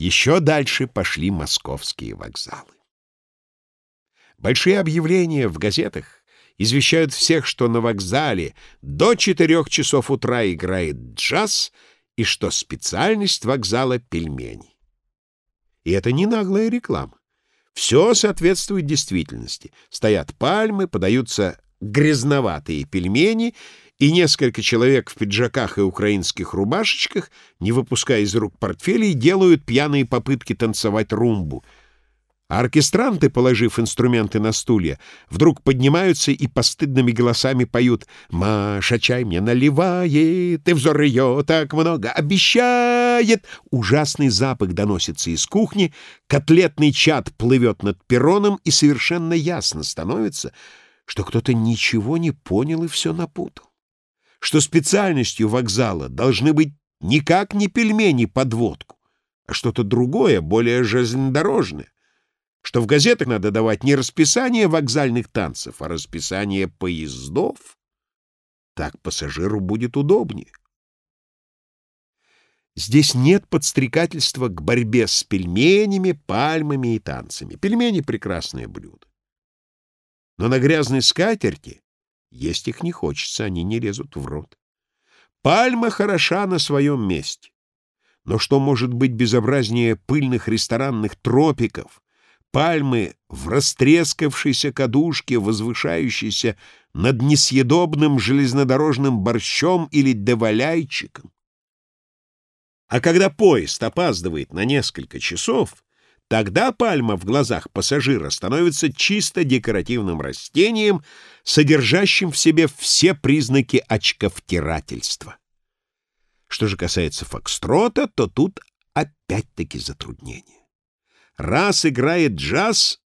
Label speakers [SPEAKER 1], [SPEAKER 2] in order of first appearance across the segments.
[SPEAKER 1] Еще дальше пошли московские вокзалы. Большие объявления в газетах извещают всех, что на вокзале до четырех часов утра играет джаз и что специальность вокзала — пельмени. И это не наглая реклама. Все соответствует действительности. Стоят пальмы, подаются грязноватые пельмени, и несколько человек в пиджаках и украинских рубашечках, не выпуская из рук портфелей, делают пьяные попытки танцевать румбу. А оркестранты, положив инструменты на стулья, вдруг поднимаются и постыдными голосами поют «Маша чай мне наливает, и взор ее так много обещает». Ужасный запах доносится из кухни, котлетный чад плывет над перроном, и совершенно ясно становится, что кто-то ничего не понял и все напутал что специальностью вокзала должны быть никак не пельмени под водку, а что-то другое, более железнодорожное, что в газетах надо давать не расписание вокзальных танцев, а расписание поездов. Так пассажиру будет удобнее. Здесь нет подстрекательства к борьбе с пельменями, пальмами и танцами. Пельмени — прекрасное блюдо. Но на грязной скатерти есть их не хочется, они не лезут в рот. Пальма хороша на своем месте. Но что может быть безобразнее пыльных ресторанных тропиков, пальмы в растрескавшейся кадушке, возвышающейся над несъедобным железнодорожным борщом или деваляйчиком? А когда поезд опаздывает на несколько часов, Тогда пальма в глазах пассажира становится чисто декоративным растением, содержащим в себе все признаки очковтирательства. Что же касается фокстрота, то тут опять-таки затруднение. Раз играет джаз,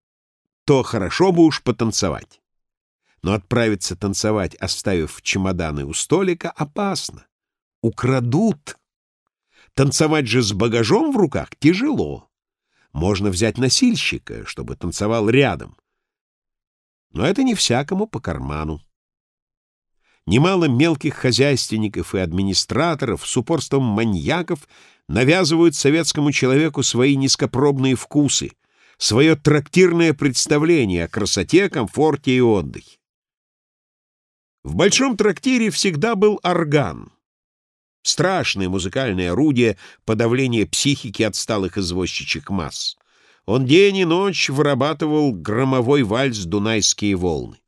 [SPEAKER 1] то хорошо бы уж потанцевать. Но отправиться танцевать, оставив чемоданы у столика, опасно. Украдут. Танцевать же с багажом в руках тяжело. Можно взять носильщика, чтобы танцевал рядом. Но это не всякому по карману. Немало мелких хозяйственников и администраторов с упорством маньяков навязывают советскому человеку свои низкопробные вкусы, свое трактирное представление о красоте, комфорте и отдыхе. В большом трактире всегда был орган. Страшное музыкальное орудие подавления психики отсталых извозчичьих масс. Он день и ночь вырабатывал громовой вальс «Дунайские волны».